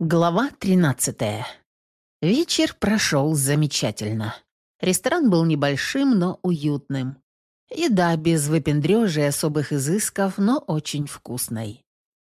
Глава 13. Вечер прошел замечательно. Ресторан был небольшим, но уютным. Еда без выпендрежа и особых изысков, но очень вкусной.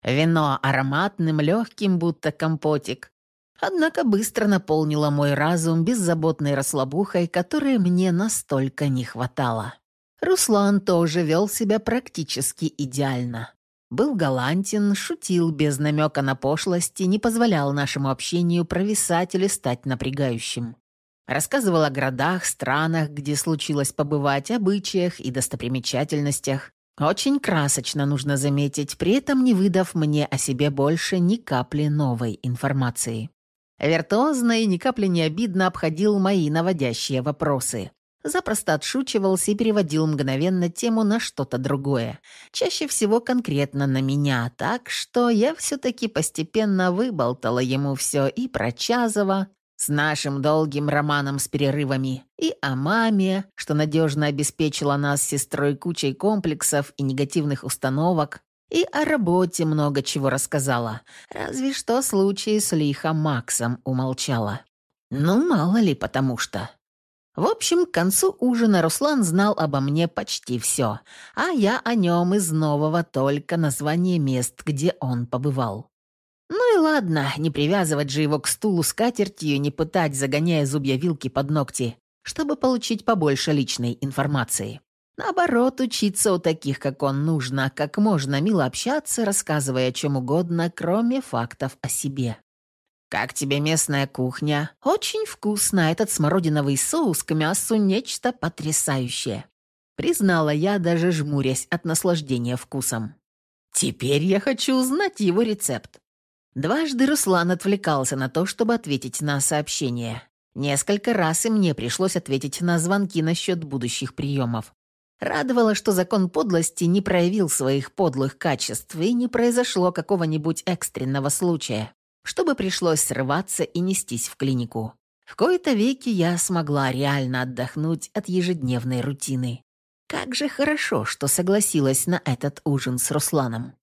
Вино ароматным, легким, будто компотик. Однако быстро наполнило мой разум беззаботной расслабухой, которой мне настолько не хватало. Руслан тоже вел себя практически идеально. Был галантен, шутил без намека на пошлости, не позволял нашему общению провисать или стать напрягающим. Рассказывал о городах, странах, где случилось побывать, обычаях и достопримечательностях. Очень красочно, нужно заметить, при этом не выдав мне о себе больше ни капли новой информации. Виртуозно и ни капли не обидно обходил мои наводящие вопросы. Запросто отшучивался и переводил мгновенно тему на что-то другое. Чаще всего конкретно на меня, так что я все-таки постепенно выболтала ему все и про Чазова, с нашим долгим романом с перерывами, и о маме, что надежно обеспечила нас с сестрой кучей комплексов и негативных установок, и о работе много чего рассказала, разве что случай с лихом Максом умолчала. Ну, мало ли, потому что... В общем, к концу ужина Руслан знал обо мне почти все, а я о нем из нового только название мест, где он побывал. Ну и ладно, не привязывать же его к стулу с катертью, не пытать, загоняя зубья вилки под ногти, чтобы получить побольше личной информации. Наоборот, учиться у таких, как он, нужно, как можно мило общаться, рассказывая о чем угодно, кроме фактов о себе. «Как тебе местная кухня?» «Очень вкусно. Этот смородиновый соус к мясу – нечто потрясающее», – признала я, даже жмурясь от наслаждения вкусом. «Теперь я хочу узнать его рецепт». Дважды Руслан отвлекался на то, чтобы ответить на сообщение. Несколько раз и мне пришлось ответить на звонки насчет будущих приемов. Радовало, что закон подлости не проявил своих подлых качеств и не произошло какого-нибудь экстренного случая чтобы пришлось срываться и нестись в клинику. В кои-то веки я смогла реально отдохнуть от ежедневной рутины. Как же хорошо, что согласилась на этот ужин с Русланом.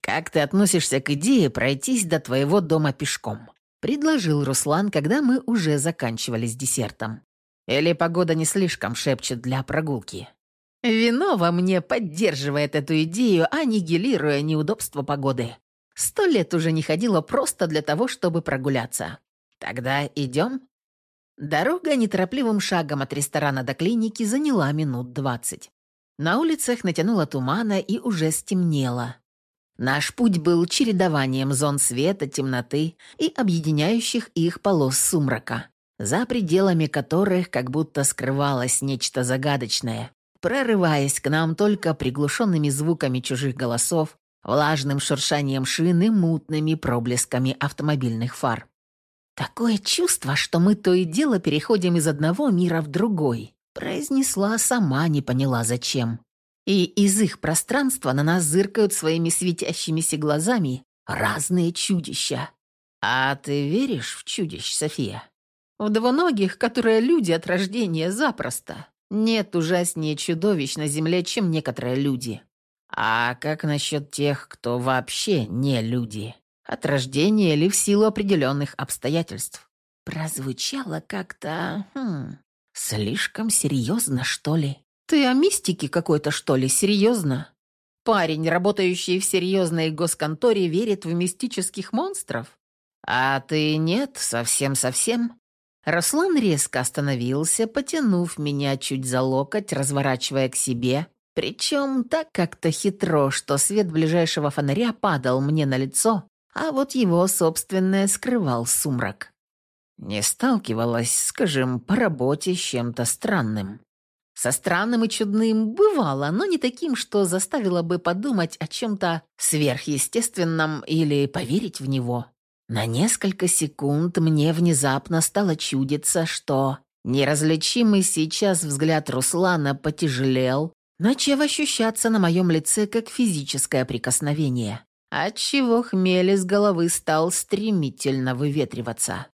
«Как ты относишься к идее пройтись до твоего дома пешком?» – предложил Руслан, когда мы уже заканчивали с десертом. «Или погода не слишком шепчет для прогулки?» Вино во мне поддерживает эту идею, аннигилируя неудобства погоды. Сто лет уже не ходила просто для того, чтобы прогуляться. Тогда идем?» Дорога неторопливым шагом от ресторана до клиники заняла минут двадцать. На улицах натянуло тумана и уже стемнело. Наш путь был чередованием зон света, темноты и объединяющих их полос сумрака, за пределами которых как будто скрывалось нечто загадочное, прорываясь к нам только приглушенными звуками чужих голосов влажным шуршанием шины, мутными проблесками автомобильных фар. «Такое чувство, что мы то и дело переходим из одного мира в другой», произнесла, сама не поняла зачем. И из их пространства на нас зыркают своими светящимися глазами разные чудища. «А ты веришь в чудищ, София?» «В двуногих, которые люди от рождения запросто. Нет ужаснее чудовищ на земле, чем некоторые люди. А как насчет тех, кто вообще не люди? От рождения или в силу определенных обстоятельств? Прозвучало как-то... Хм, слишком серьезно, что ли? Ты о мистике какой-то, что ли, серьезно? Парень, работающий в серьезной госконторе, верит в мистических монстров? А ты нет, совсем-совсем? Руслан резко остановился, потянув меня чуть за локоть, разворачивая к себе причем так как-то хитро, что свет ближайшего фонаря падал мне на лицо, а вот его собственное скрывал сумрак. Не сталкивалась, скажем, по работе с чем-то странным. Со странным и чудным бывало, но не таким, что заставило бы подумать о чем-то сверхъестественном или поверить в него. На несколько секунд мне внезапно стало чудиться, что неразличимый сейчас взгляд Руслана потяжелел, начав ощущаться на моем лице как физическое прикосновение, отчего хмель из головы стал стремительно выветриваться.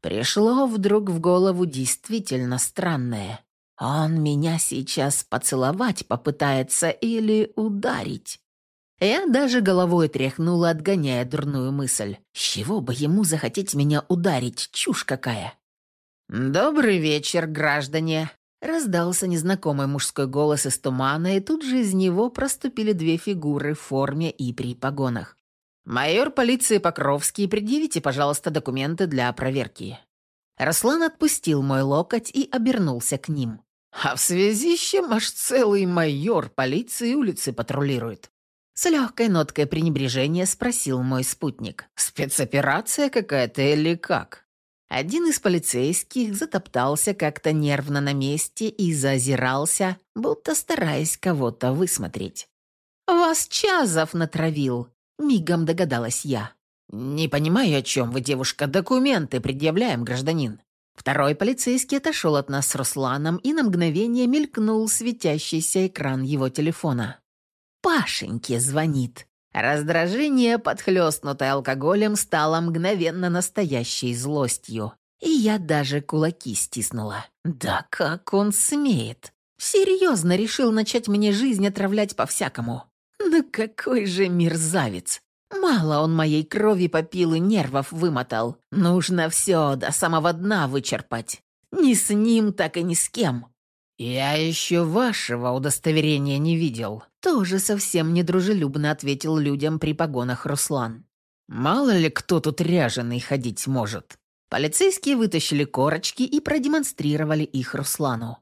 Пришло вдруг в голову действительно странное. Он меня сейчас поцеловать попытается или ударить. Я даже головой тряхнула, отгоняя дурную мысль. С чего бы ему захотеть меня ударить? Чушь какая. «Добрый вечер, граждане!» Раздался незнакомый мужской голос из тумана, и тут же из него проступили две фигуры в форме и при погонах. «Майор полиции Покровский, предъявите, пожалуйста, документы для проверки». Руслан отпустил мой локоть и обернулся к ним. «А в связи с чем аж целый майор полиции улицы патрулирует?» С легкой ноткой пренебрежения спросил мой спутник. «Спецоперация какая-то или как?» Один из полицейских затоптался как-то нервно на месте и зазирался, будто стараясь кого-то высмотреть. «Вас Чазов натравил», — мигом догадалась я. «Не понимаю, о чем вы, девушка. Документы предъявляем, гражданин». Второй полицейский отошел от нас с Русланом, и на мгновение мелькнул светящийся экран его телефона. Пашеньке звонит. Раздражение, подхлёстнутое алкоголем, стало мгновенно настоящей злостью. И я даже кулаки стиснула. Да как он смеет? Серьезно решил начать мне жизнь отравлять по-всякому. Ну какой же мерзавец! Мало он моей крови попил и нервов вымотал. Нужно все до самого дна вычерпать. Ни с ним, так и ни с кем. «Я еще вашего удостоверения не видел», — тоже совсем недружелюбно ответил людям при погонах Руслан. «Мало ли кто тут ряженый ходить может». Полицейские вытащили корочки и продемонстрировали их Руслану.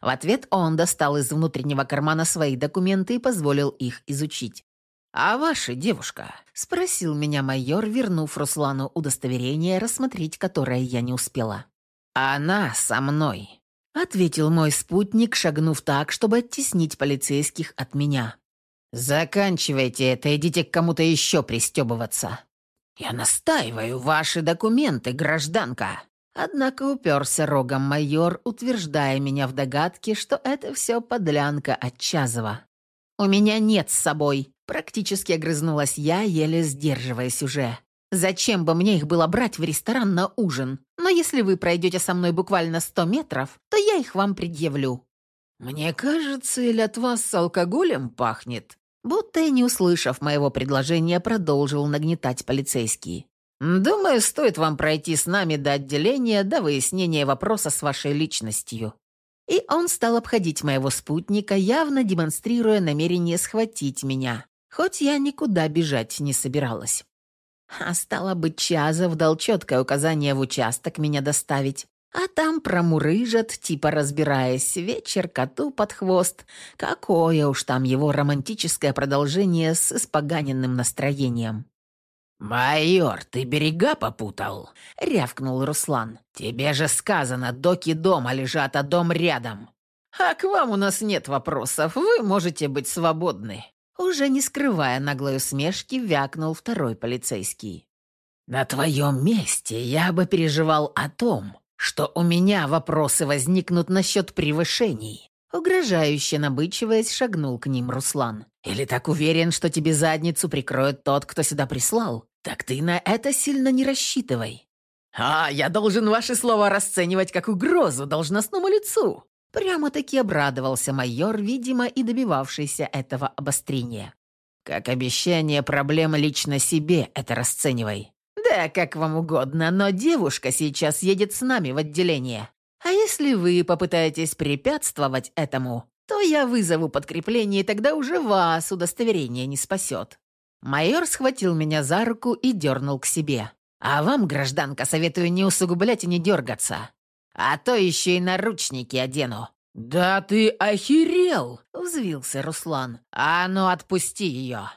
В ответ он достал из внутреннего кармана свои документы и позволил их изучить. «А ваша девушка?» — спросил меня майор, вернув Руслану удостоверение, рассмотреть которое я не успела. «Она со мной», — ответил мой спутник, шагнув так, чтобы оттеснить полицейских от меня. «Заканчивайте это, идите к кому-то еще пристебываться». «Я настаиваю, ваши документы, гражданка». Однако уперся рогом майор, утверждая меня в догадке, что это все подлянка от Чазова. «У меня нет с собой», — практически огрызнулась я, еле сдерживаясь уже. Зачем бы мне их было брать в ресторан на ужин? Но если вы пройдете со мной буквально сто метров, то я их вам предъявлю». «Мне кажется, или от вас с алкоголем пахнет?» Будто и не услышав моего предложения, продолжил нагнетать полицейский. «Думаю, стоит вам пройти с нами до отделения до выяснения вопроса с вашей личностью». И он стал обходить моего спутника, явно демонстрируя намерение схватить меня, хоть я никуда бежать не собиралась. А стало быть, Чазов дал четкое указание в участок меня доставить. А там промурыжат, типа разбираясь, вечер коту под хвост. Какое уж там его романтическое продолжение с испоганенным настроением. «Майор, ты берега попутал?» — рявкнул Руслан. «Тебе же сказано, доки дома лежат, а дом рядом». «А к вам у нас нет вопросов, вы можете быть свободны», уже не скрывая наглой усмешки, вякнул второй полицейский. «На твоем месте я бы переживал о том, что у меня вопросы возникнут насчет превышений». Угрожающе набычиваясь, шагнул к ним Руслан. «Или так уверен, что тебе задницу прикроет тот, кто сюда прислал? Так ты на это сильно не рассчитывай». «А, я должен ваши слова расценивать как угрозу должностному лицу», Прямо-таки обрадовался майор, видимо, и добивавшийся этого обострения. «Как обещание проблемы лично себе это расценивай. Да, как вам угодно, но девушка сейчас едет с нами в отделение. А если вы попытаетесь препятствовать этому, то я вызову подкрепление, и тогда уже вас удостоверение не спасет». Майор схватил меня за руку и дернул к себе. «А вам, гражданка, советую не усугублять и не дергаться. А то еще и наручники одену». «Да ты охерел!» — взвился Руслан. «А ну, отпусти ее!»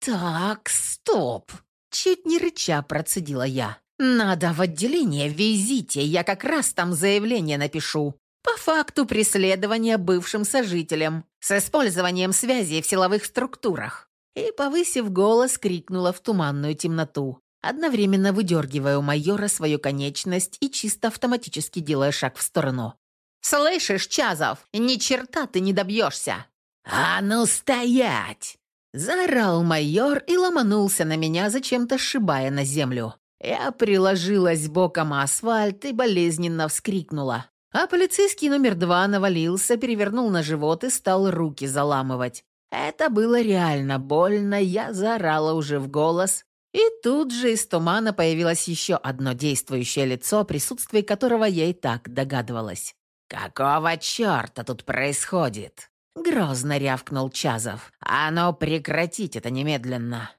«Так, стоп!» — чуть не рыча процедила я. «Надо в отделение, везите, я как раз там заявление напишу. По факту преследования бывшим сожителям с использованием связи в силовых структурах». И, повысив голос, крикнула в туманную темноту одновременно выдергивая у майора свою конечность и чисто автоматически делая шаг в сторону. «Слышишь, Чазов, ни черта ты не добьешься!» «А ну стоять!» Заорал майор и ломанулся на меня, зачем-то сшибая на землю. Я приложилась боком асфальт и болезненно вскрикнула. А полицейский номер два навалился, перевернул на живот и стал руки заламывать. Это было реально больно, я заорала уже в голос, и тут же из тумана появилось еще одно действующее лицо, присутствие которого я и так догадывалась. «Какого черта тут происходит?» Грозно рявкнул Чазов. «А ну прекратить это немедленно!»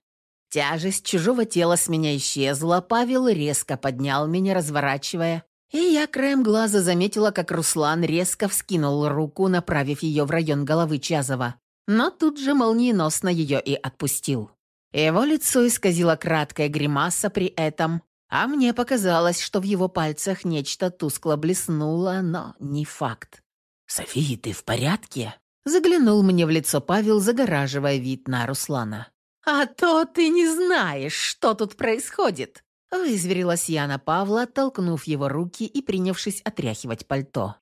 Тяжесть чужого тела с меня исчезла, Павел резко поднял меня, разворачивая, и я краем глаза заметила, как Руслан резко вскинул руку, направив ее в район головы Чазова, но тут же молниеносно ее и отпустил. Его лицо исказило краткая гримаса при этом, а мне показалось, что в его пальцах нечто тускло блеснуло, но не факт. «София, ты в порядке?» Заглянул мне в лицо Павел, загораживая вид на Руслана. «А то ты не знаешь, что тут происходит!» Вызверилась я на Павла, толкнув его руки и принявшись отряхивать пальто.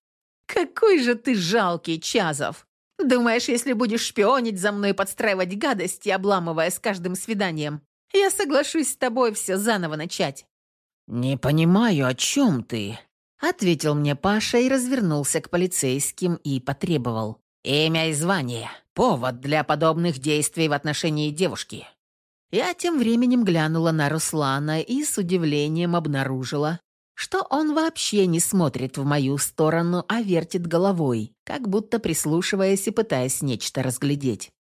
«Какой же ты жалкий, Чазов! Думаешь, если будешь шпионить за мной, подстраивать гадости, обламывая с каждым свиданием, я соглашусь с тобой все заново начать?» «Не понимаю, о чем ты?» Ответил мне Паша и развернулся к полицейским и потребовал. «Имя и звание. Повод для подобных действий в отношении девушки». Я тем временем глянула на Руслана и с удивлением обнаружила, что он вообще не смотрит в мою сторону, а вертит головой, как будто прислушиваясь и пытаясь нечто разглядеть.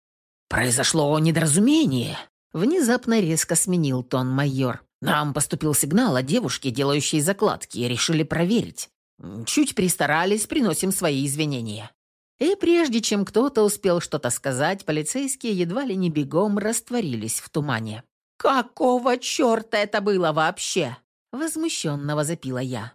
«Произошло недоразумение!» Внезапно резко сменил тон майор. «Нам поступил сигнал о девушке, делающей закладки, и решили проверить. Чуть пристарались, приносим свои извинения». И прежде чем кто-то успел что-то сказать, полицейские едва ли не бегом растворились в тумане. «Какого черта это было вообще?» Возмущенно возопила я.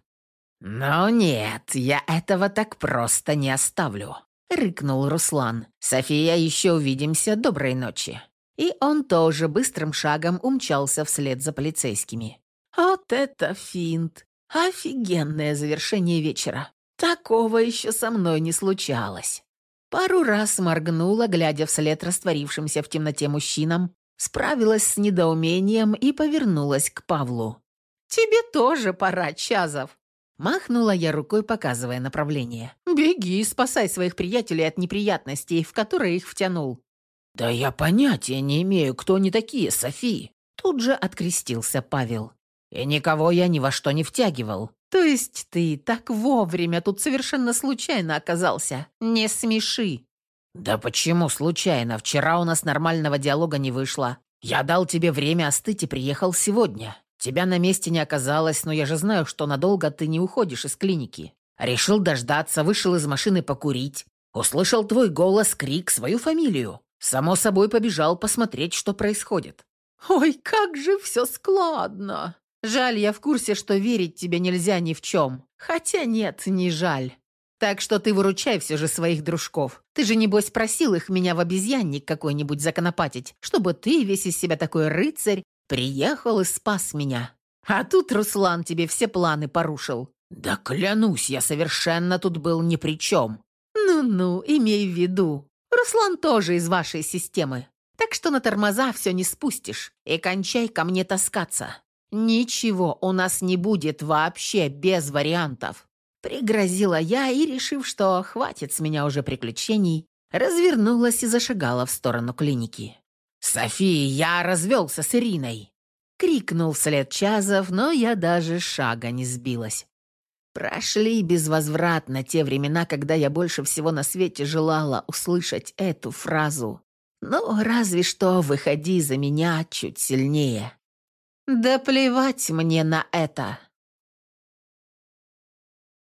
«Ну нет, я этого так просто не оставлю», — рыкнул Руслан. «София, еще увидимся. Доброй ночи». И он тоже быстрым шагом умчался вслед за полицейскими. «Вот это финт! Офигенное завершение вечера! Такого еще со мной не случалось!» Пару раз моргнула, глядя вслед растворившимся в темноте мужчинам, справилась с недоумением и повернулась к Павлу. «Тебе тоже пора, Чазов!» Махнула я рукой, показывая направление. «Беги, спасай своих приятелей от неприятностей, в которые их втянул». «Да я понятия не имею, кто они такие, Софи!» Тут же открестился Павел. «И никого я ни во что не втягивал». «То есть ты так вовремя тут совершенно случайно оказался? Не смеши!» «Да почему случайно? Вчера у нас нормального диалога не вышло. Я дал тебе время остыть и приехал сегодня. Тебя на месте не оказалось, но я же знаю, что надолго ты не уходишь из клиники. Решил дождаться, вышел из машины покурить. Услышал твой голос, крик, свою фамилию. Само собой побежал посмотреть, что происходит. «Ой, как же все складно!» «Жаль, я в курсе, что верить тебе нельзя ни в чем. Хотя нет, не жаль. Так что ты выручай все же своих дружков. Ты же, небось, просил их меня в обезьянник какой-нибудь законопатить, чтобы ты, весь из себя такой рыцарь, Приехал и спас меня. А тут Руслан тебе все планы порушил. Да клянусь, я совершенно тут был ни при чем. Ну-ну, имей в виду. Руслан тоже из вашей системы. Так что на тормоза все не спустишь. И кончай ко мне таскаться. Ничего у нас не будет вообще без вариантов. Пригрозила я и, решив, что хватит с меня уже приключений, развернулась и зашагала в сторону клиники. «София, я развелся с Ириной!» Крикнул вслед Чазов, но я даже шага не сбилась. Прошли безвозвратно те времена, когда я больше всего на свете желала услышать эту фразу. Ну, разве что «выходи за меня чуть сильнее». Да плевать мне на это.